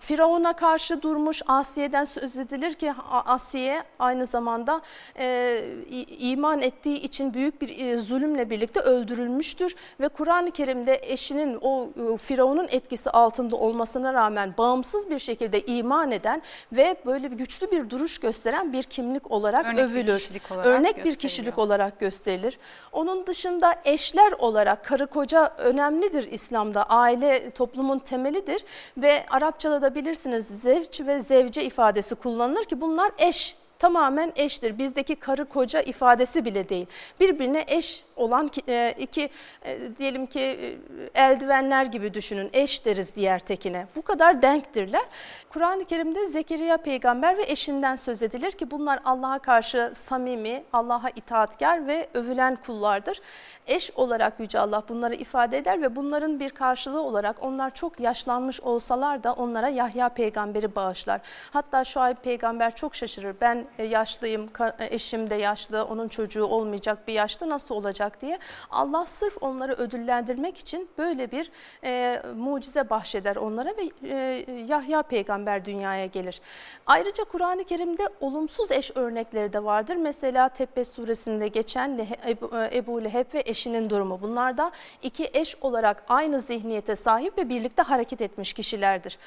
Firavun'a karşı durmuş Asiye'den söz edilir ki Asiye aynı zamanda e, iman ettiği için büyük bir e, zulümle birlikte öldürülmüştür ve Kur'an-ı Kerim'de eşinin o e, Firavun'un etkisi altında olmasına rağmen bağımsız bir şekilde iman eden ve böyle bir güçlü bir duruş gösteren bir kimlik olarak Örnek bir övülür. kişilik olarak Örnek bir kişilik olarak gösterilir. Onun dışında eşler olarak karı koca önemlidir İslam'da. Aile toplumun temelidir ve Arapçada da bilirsiniz zevç ve zevce ifadesi kullanılır ki bunlar eş tamamen eştir. Bizdeki karı koca ifadesi bile değil. Birbirine eş olan e, iki e, diyelim ki e, eldivenler gibi düşünün. Eş deriz diğer tekine. Bu kadar denktirler. Kur'an-ı Kerim'de Zekeriya peygamber ve eşinden söz edilir ki bunlar Allah'a karşı samimi, Allah'a itaatkar ve övülen kullardır. Eş olarak Yüce Allah bunları ifade eder ve bunların bir karşılığı olarak onlar çok yaşlanmış olsalar da onlara Yahya peygamberi bağışlar. Hatta Şuayb peygamber çok şaşırır. Ben e, yaşlıyım, e, eşim de yaşlı, onun çocuğu olmayacak bir yaşta nasıl olacak diye. Allah sırf onları ödüllendirmek için böyle bir e, mucize bahşeder onlara ve e, Yahya peygamber dünyaya gelir. Ayrıca Kur'an-ı Kerim'de olumsuz eş örnekleri de vardır. Mesela Tebbe suresinde geçen Ebu, e, Ebu Leheb ve eşinin durumu. Bunlar da iki eş olarak aynı zihniyete sahip ve birlikte hareket etmiş kişilerdir.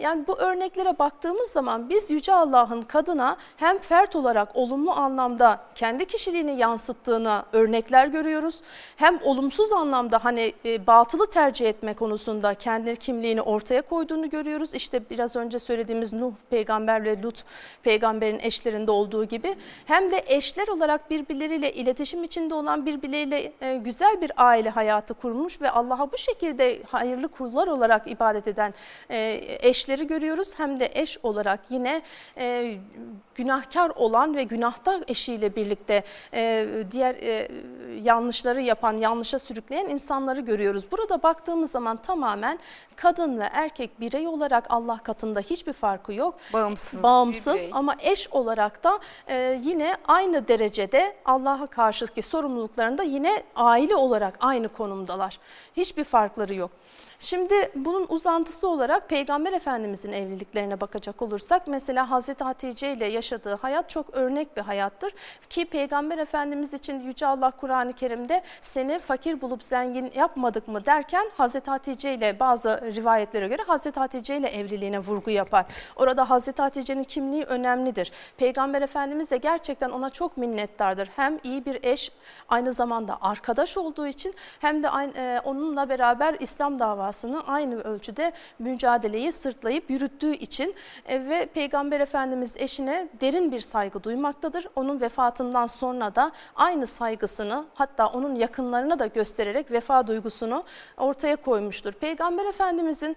Yani bu örneklere baktığımız zaman biz Yüce Allah'ın kadına hem fert olarak olumlu anlamda kendi kişiliğini yansıttığına örnekler görüyoruz. Hem olumsuz anlamda hani e, batılı tercih etme konusunda kendi kimliğini ortaya koyduğunu görüyoruz. İşte biraz önce söylediğimiz Nuh peygamber ve Lut peygamberin eşlerinde olduğu gibi hem de eşler olarak birbirleriyle iletişim içinde olan birbirleriyle e, güzel bir aile hayatı kurmuş ve Allah'a bu şekilde hayırlı kullar olarak ibadet eden e, eşleri görüyoruz. Hem de eş olarak yine e, günahkar olan ve günahta eşiyle birlikte e, diğer e, yanlışları yapan, yanlışa sürükleyen insanları görüyoruz. Burada baktığımız zaman tamamen kadın ve erkek birey olarak Allah katında hiçbir farkı yok. Bağımsız. Bağımsız birey. ama eş olarak da e, yine aynı derecede Allah'a karşıki sorumluluklarında yine aile olarak aynı konumdalar. Hiçbir farkları yok. Şimdi bunun uzantısı olarak Peygamber Efendimizin evliliklerine bakacak olursak mesela Hazreti Hatice ile yaşadığı hayat çok örnek bir hayattır. Ki Peygamber Efendimiz için Yüce Allah Kur'an-ı Kerim'de seni fakir bulup zengin yapmadık mı derken Hazreti Hatice ile bazı rivayetlere göre Hazreti Hatice ile evliliğine vurgu yapar. Orada Hazreti Hatice'nin kimliği önemlidir. Peygamber Efendimiz de gerçekten ona çok minnettardır. Hem iyi bir eş aynı zamanda arkadaş olduğu için hem de e, onunla beraber İslam davasını aynı ölçüde mücadeleyi sırtlayıp yürüttüğü için e, ve Peygamber Efendimiz eşine derin bir saygı duymaktadır. Onun vefatından sonra da aynı saygısını hatta onun yakınlarına da göstererek vefa duygusunu ortaya koymuştur. Peygamber Efendimizin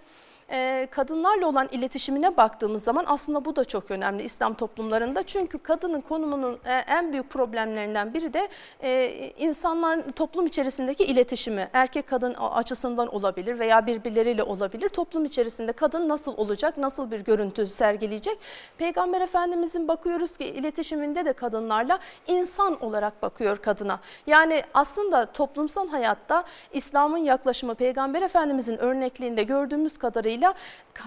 e, kadınlarla olan iletişimine baktığımız zaman aslında bu da çok önemli İslam toplumlarında. Çünkü kadının konumunun e, en büyük problemlerinden biri de e, insanların toplum içerisindeki iletişimi. Erkek kadın açısından olabilir veya birbirleriyle olabilir. Toplum içerisinde kadın nasıl olacak, nasıl bir görüntü sergileyecek? Peygamber Efendimizin bakıyoruz ki iletişiminde de kadınlarla insan olarak bakıyor kadına. Yani aslında toplumsal hayatta İslam'ın yaklaşımı Peygamber Efendimizin örnekliğinde gördüğümüz kadarıyla kadarıyla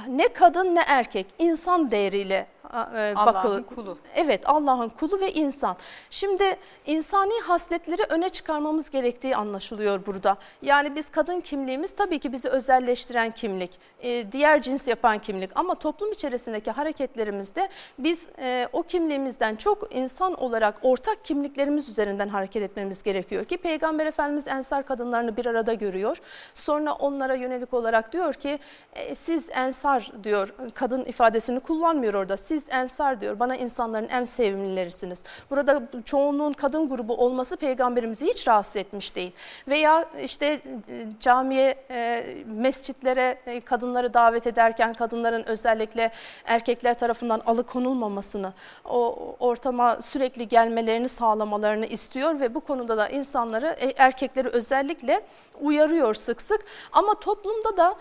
ne kadın ne erkek insan değeriyle e, Allah'ın kulu. Evet Allah'ın kulu ve insan. Şimdi insani hasletleri öne çıkarmamız gerektiği anlaşılıyor burada. Yani biz kadın kimliğimiz tabii ki bizi özelleştiren kimlik, e, diğer cins yapan kimlik ama toplum içerisindeki hareketlerimizde biz e, o kimliğimizden çok insan olarak ortak kimliklerimiz üzerinden hareket etmemiz gerekiyor ki Peygamber Efendimiz ensar kadınlarını bir arada görüyor. Sonra onlara yönelik olarak diyor ki siz ensar diyor kadın ifadesini kullanmıyor orada. Siz ensar diyor bana insanların en sevimlilerisiniz. Burada çoğunluğun kadın grubu olması peygamberimizi hiç rahatsız etmiş değil. Veya işte e, camiye, e, mescitlere e, kadınları davet ederken kadınların özellikle erkekler tarafından alıkonulmamasını, o ortama sürekli gelmelerini sağlamalarını istiyor ve bu konuda da insanları, erkekleri özellikle uyarıyor sık sık. Ama toplumda da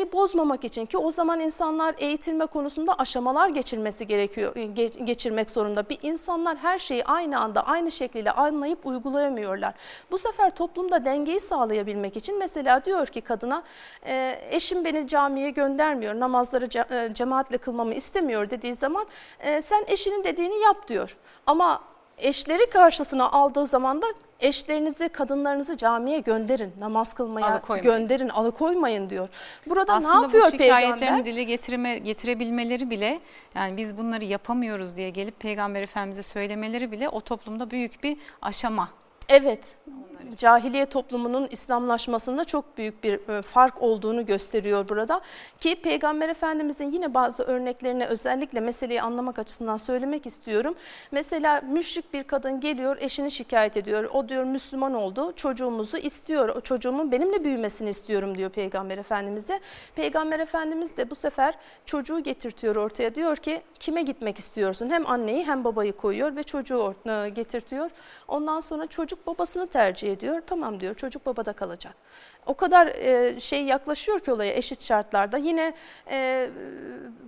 dengeyi bozmamak için ki o zaman insanlar eğitilme konusunda aşamalar geçirmesi gerekiyor, e, geçirmek zorunda. Bir insanlar her şeyi aynı anda aynı şekilde anlayıp uygulayamıyorlar. Bu sefer toplumda dengeyi sağlayabilmek için mesela diyor ki kadına e, eşim beni camiye göndermiyor, namazları e, cemaatle kılmamı istemiyor dediği zaman sen eşinin dediğini yap diyor. Ama eşleri karşısına aldığı zaman da eşlerinizi, kadınlarınızı camiye gönderin, namaz kılmaya alıkoymayın. gönderin, alıkoymayın diyor. Burada Aslında ne yapıyor bu şikayetlerini peygamber? dile getirme, getirebilmeleri bile yani biz bunları yapamıyoruz diye gelip peygamber efendimize söylemeleri bile o toplumda büyük bir aşama. Evet, cahiliye toplumunun İslamlaşmasında çok büyük bir e, fark olduğunu gösteriyor burada. Ki Peygamber Efendimizin yine bazı örneklerine özellikle meseleyi anlamak açısından söylemek istiyorum. Mesela müşrik bir kadın geliyor eşini şikayet ediyor. O diyor Müslüman oldu çocuğumuzu istiyor. O çocuğumun benimle büyümesini istiyorum diyor Peygamber Efendimiz'e. Peygamber Efendimiz de bu sefer çocuğu getirtiyor ortaya diyor ki kime gitmek istiyorsun? Hem anneyi hem babayı koyuyor ve çocuğu e, getirtiyor. Ondan sonra çocuk babasını tercih ediyor. Tamam diyor çocuk babada kalacak. O kadar e, şey yaklaşıyor ki olaya eşit şartlarda. Yine e,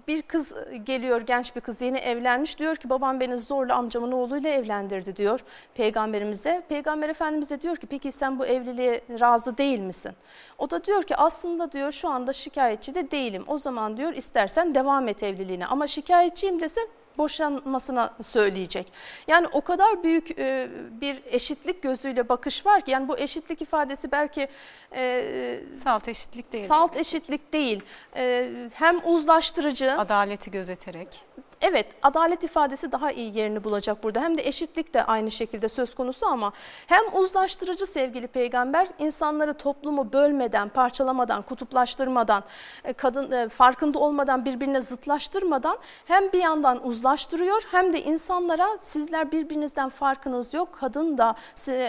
bir kız geliyor genç bir kız yeni evlenmiş diyor ki babam beni zorla amcamın oğluyla evlendirdi diyor peygamberimize. Peygamber efendimize diyor ki peki sen bu evliliğe razı değil misin? O da diyor ki aslında diyor şu anda şikayetçi de değilim. O zaman diyor istersen devam et evliliğine ama şikayetçiyim dese boşanmasına söyleyecek. Yani o kadar büyük e, bir eşitlik gözüyle bakış var ki yani bu eşitlik ifadesi belki e, salt eşitlik değil. Salt eşitlik değil. E, hem uzlaştırıcı. Adaleti gözeterek. Evet adalet ifadesi daha iyi yerini bulacak burada. Hem de eşitlik de aynı şekilde söz konusu ama hem uzlaştırıcı sevgili peygamber insanları toplumu bölmeden, parçalamadan, kutuplaştırmadan, e, kadın e, farkında olmadan birbirine zıtlaştırmadan hem bir yandan uzlaştırıyor hem de insanlara sizler birbirinizden farkınız yok. Kadın da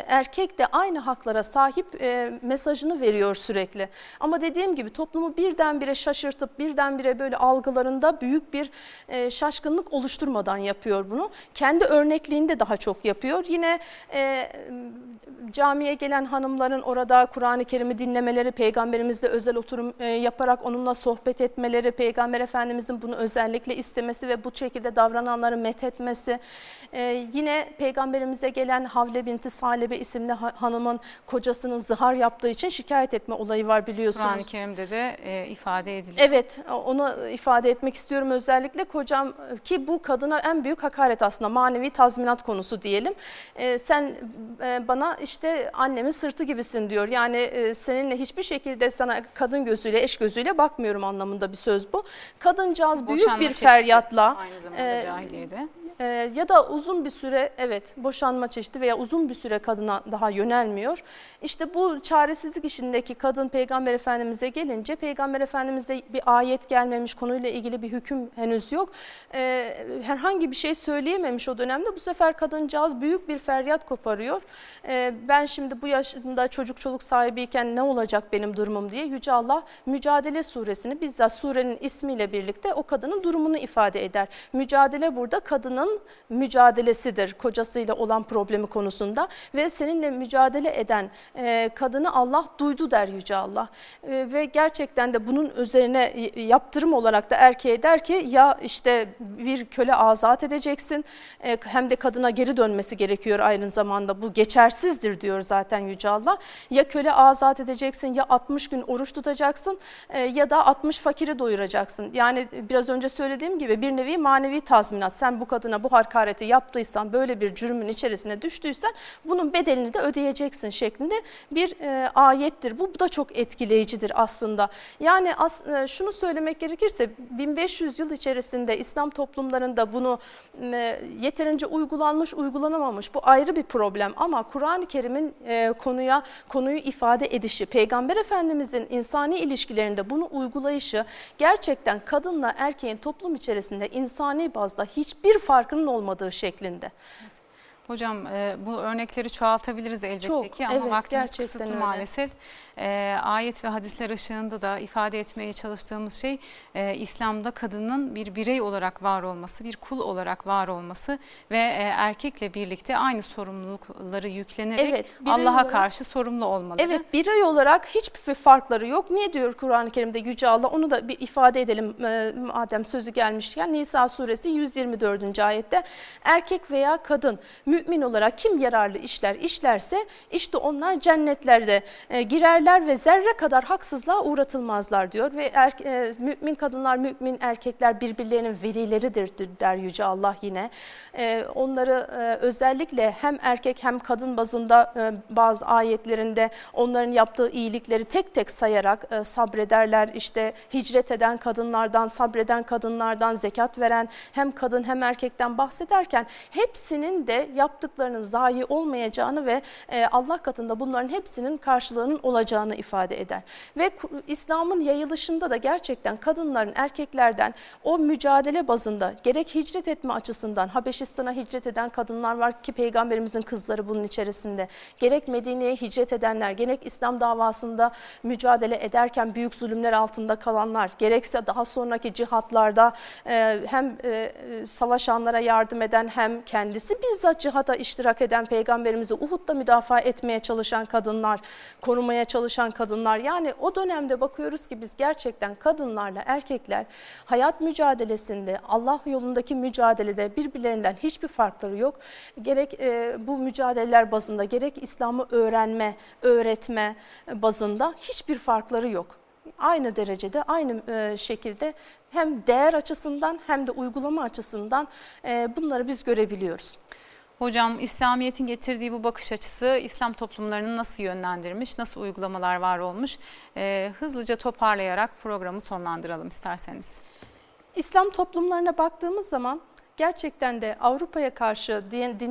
erkek de aynı haklara sahip e, mesajını veriyor sürekli. Ama dediğim gibi toplumu birdenbire şaşırtıp birdenbire böyle algılarında büyük bir şaşkınlık şaşkınlık oluşturmadan yapıyor bunu. Kendi örnekliğinde daha çok yapıyor. Yine e, camiye gelen hanımların orada Kur'an-ı Kerim'i dinlemeleri, peygamberimizle özel oturum e, yaparak onunla sohbet etmeleri, peygamber efendimizin bunu özellikle istemesi ve bu şekilde davrananları methetmesi. E, yine peygamberimize gelen Havle binti Salebe isimli hanımın kocasının zihar yaptığı için şikayet etme olayı var biliyorsunuz. Kur'an-ı Kerim'de de e, ifade ediliyor. Evet onu ifade etmek istiyorum özellikle kocam ki bu kadına en büyük hakaret aslında manevi tazminat konusu diyelim. E, sen e, bana işte annemin sırtı gibisin diyor. Yani e, seninle hiçbir şekilde sana kadın gözüyle eş gözüyle bakmıyorum anlamında bir söz bu. Kadıncağız büyük bir feryatla. Aynı zamanda e, cahiliyede e, ya da uzun bir süre evet boşanma çeşidi veya uzun bir süre kadına daha yönelmiyor. İşte bu çaresizlik işindeki kadın Peygamber Efendimiz'e gelince Peygamber Efendimiz'e bir ayet gelmemiş konuyla ilgili bir hüküm henüz yok. E, herhangi bir şey söyleyememiş o dönemde bu sefer kadıncağız büyük bir feryat koparıyor. E, ben şimdi bu yaşımda çocuk çoluk sahibiyken ne olacak benim durumum diye Yüce Allah Mücadele suresini bizzat surenin ismiyle birlikte o kadının durumunu ifade eder. Mücadele burada kadının mücadelesidir kocasıyla olan problemi konusunda ve seninle mücadele eden e, kadını Allah duydu der Yüce Allah. E, ve gerçekten de bunun üzerine yaptırım olarak da erkeğe der ki ya işte bir köle azat edeceksin e, hem de kadına geri dönmesi gerekiyor aynı zamanda bu geçersizdir diyor zaten Yüce Allah. Ya köle azat edeceksin ya 60 gün oruç tutacaksın e, ya da 60 fakiri doyuracaksın. Yani biraz önce söylediğim gibi bir nevi manevi tazminat. Sen bu kadına bu hakareti yaptıysan böyle bir cürümün içerisine düştüysen bunun bedelini de ödeyeceksin şeklinde bir e, ayettir. Bu, bu da çok etkileyicidir aslında. Yani as, e, şunu söylemek gerekirse 1500 yıl içerisinde İslam toplumlarında bunu e, yeterince uygulanmış uygulanamamış bu ayrı bir problem ama Kur'an-ı Kerim'in e, konuya konuyu ifade edişi, Peygamber Efendimizin insani ilişkilerinde bunu uygulayışı gerçekten kadınla erkeğin toplum içerisinde insani bazda hiçbir farkının olmadığı şeklinde. Hocam e, bu örnekleri çoğaltabiliriz elbette Çok, ki ama evet, vaktimiz kısıtlı öyle. maalesef. E, ayet ve hadisler ışığında da ifade etmeye çalıştığımız şey e, İslam'da kadının bir birey olarak var olması, bir kul olarak var olması ve e, erkekle birlikte aynı sorumlulukları yüklenerek Evet, Allah'a karşı sorumlu olmalı. Evet birey olarak hiçbir farkları yok. Niye diyor Kur'an-ı Kerim'de Yüce Allah? Onu da bir ifade edelim e, madem sözü gelmişken. Nisa suresi 124. ayette erkek veya kadın mümin olarak kim yararlı işler işlerse işte onlar cennetlerde e, girerler ve zerre kadar haksızlığa uğratılmazlar diyor. Ve er, mümin kadınlar, mümin erkekler birbirlerinin velileridir der Yüce Allah yine. E, onları özellikle hem erkek hem kadın bazında bazı ayetlerinde onların yaptığı iyilikleri tek tek sayarak sabrederler. İşte hicret eden kadınlardan, sabreden kadınlardan, zekat veren hem kadın hem erkekten bahsederken hepsinin de yaptıklarının zayi olmayacağını ve e, Allah katında bunların hepsinin karşılığının olacağını ifade eder. Ve İslam'ın yayılışında da gerçekten kadınların erkeklerden o mücadele bazında gerek hicret etme açısından Habeşistan'a hicret eden kadınlar var ki peygamberimizin kızları bunun içerisinde. Gerek Medine'ye hicret edenler, gerek İslam davasında mücadele ederken büyük zulümler altında kalanlar, gerekse daha sonraki cihatlarda e, hem e, savaşanlara yardım eden hem kendisi bizzat cihata iştirak eden peygamberimizi Uhud'da müdafaa etmeye çalışan kadınlar, korumaya çalışan kadınlar. Yani o dönemde bakıyoruz ki biz gerçekten kadınlarla erkekler hayat mücadelesinde, Allah yolundaki mücadelede birbirlerinden hiçbir farkları yok. Gerek e, bu mücadeleler bazında, gerek İslam'ı öğrenme, öğretme bazında hiçbir farkları yok. Aynı derecede, aynı e, şekilde hem değer açısından hem de uygulama açısından e, bunları biz görebiliyoruz. Hocam İslamiyet'in getirdiği bu bakış açısı İslam toplumlarını nasıl yönlendirmiş, nasıl uygulamalar var olmuş? E, hızlıca toparlayarak programı sonlandıralım isterseniz. İslam toplumlarına baktığımız zaman gerçekten de Avrupa'ya karşı,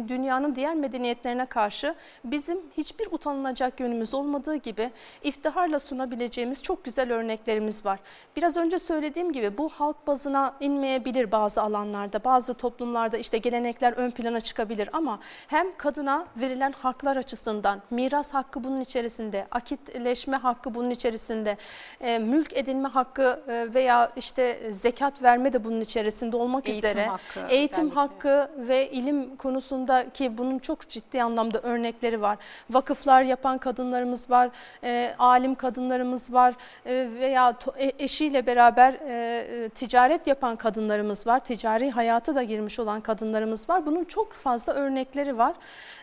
dünyanın diğer medeniyetlerine karşı bizim hiçbir utanılacak yönümüz olmadığı gibi iftiharla sunabileceğimiz çok güzel örneklerimiz var. Biraz önce söylediğim gibi bu halk bazına inmeyebilir bazı alanlarda, bazı toplumlarda işte gelenekler ön plana çıkabilir ama hem kadına verilen haklar açısından miras hakkı bunun içerisinde, akitleşme hakkı bunun içerisinde, e, mülk edinme hakkı e, veya işte zekat verme de bunun içerisinde olmak Eğitim üzere hakkı eğitim özellikle. hakkı ve ilim konusunda ki bunun çok ciddi anlamda örnekleri var. Vakıflar yapan kadınlarımız var, e, alim kadınlarımız var e, veya to- e- eşiyle beraber e, e, ticaret yapan kadınlarımız var. Ticari hayata da girmiş olan kadınlarımız var. Bunun çok fazla örnekleri var.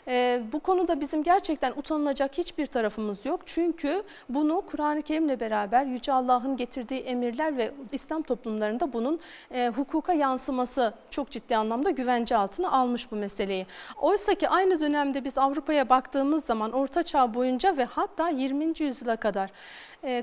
E, bu konuda bizim gerçekten utanılacak hiçbir tarafımız yok. Çünkü bunu Kur'an-ı Kerim'le beraber Yüce Allah'ın getirdiği emirler ve İslam toplumlarında bunun e, hukuka yansıması çok ciddi anlamda güvence altına almış bu meseleyi. Oysa ki aynı dönemde biz Avrupa'ya baktığımız zaman Orta Çağ boyunca ve hatta 20. yüzyıla kadar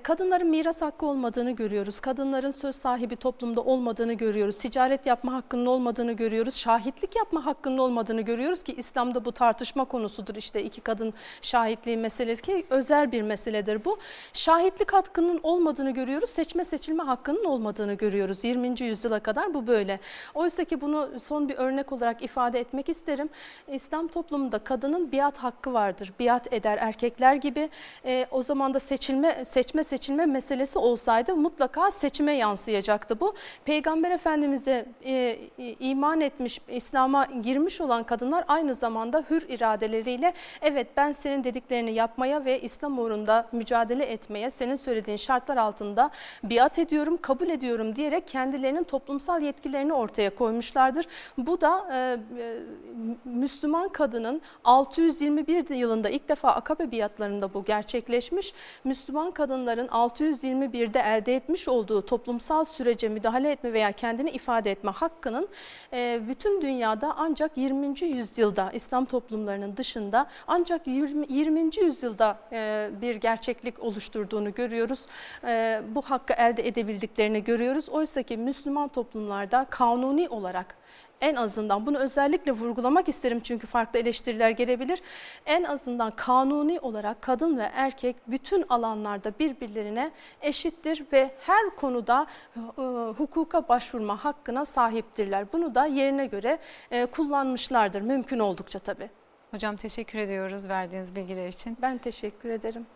kadınların miras hakkı olmadığını görüyoruz. Kadınların söz sahibi toplumda olmadığını görüyoruz. Ticaret yapma hakkının olmadığını görüyoruz. Şahitlik yapma hakkının olmadığını görüyoruz ki İslam'da bu tartışma konusudur. İşte iki kadın şahitliği meselesi ki özel bir meseledir bu. Şahitlik hakkının olmadığını görüyoruz. Seçme seçilme hakkının olmadığını görüyoruz. 20. yüzyıla kadar bu böyle. Oysa ki bunu son bir örnek olarak ifade etmek isterim. İslam toplumunda kadının biat hakkı vardır. Biat eder erkekler gibi. E, o zaman da seçilme seçme seçilme meselesi olsaydı mutlaka seçime yansıyacaktı bu. Peygamber Efendimiz'e e, iman etmiş, İslam'a girmiş olan kadınlar aynı zamanda hür iradeleriyle evet ben senin dediklerini yapmaya ve İslam uğrunda mücadele etmeye, senin söylediğin şartlar altında biat ediyorum, kabul ediyorum diyerek kendilerinin toplumsal yetkilerini ortaya koymuşlardır. Bu da e, e, Müslüman kadının 621 yılında ilk defa akabe biatlarında bu gerçekleşmiş. Müslüman kadınların 621'de elde etmiş olduğu toplumsal sürece müdahale etme veya kendini ifade etme hakkının e, bütün dünyada ancak 20. yüzyılda İslam toplumlarının dışında ancak 20. 20. yüzyılda e, bir gerçeklik oluşturduğunu görüyoruz. E, bu hakkı elde edebildiklerini görüyoruz. Oysa ki Müslüman toplumlarda kanuni olarak en azından bunu özellikle vurgulamak isterim çünkü farklı eleştiriler gelebilir. En azından kanuni olarak kadın ve erkek bütün alanlarda birbirlerine eşittir ve her konuda e, hukuka başvurma hakkına sahiptirler. Bunu da yerine göre e, kullanmışlardır mümkün oldukça tabii. Hocam teşekkür ediyoruz verdiğiniz bilgiler için. Ben teşekkür ederim.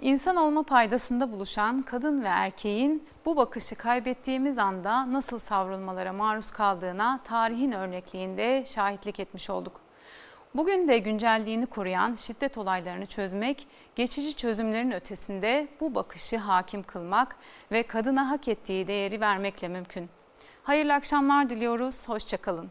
İnsan olma paydasında buluşan kadın ve erkeğin bu bakışı kaybettiğimiz anda nasıl savrulmalara maruz kaldığına tarihin örnekliğinde şahitlik etmiş olduk. Bugün de güncelliğini koruyan şiddet olaylarını çözmek, geçici çözümlerin ötesinde bu bakışı hakim kılmak ve kadına hak ettiği değeri vermekle mümkün. Hayırlı akşamlar diliyoruz, hoşçakalın.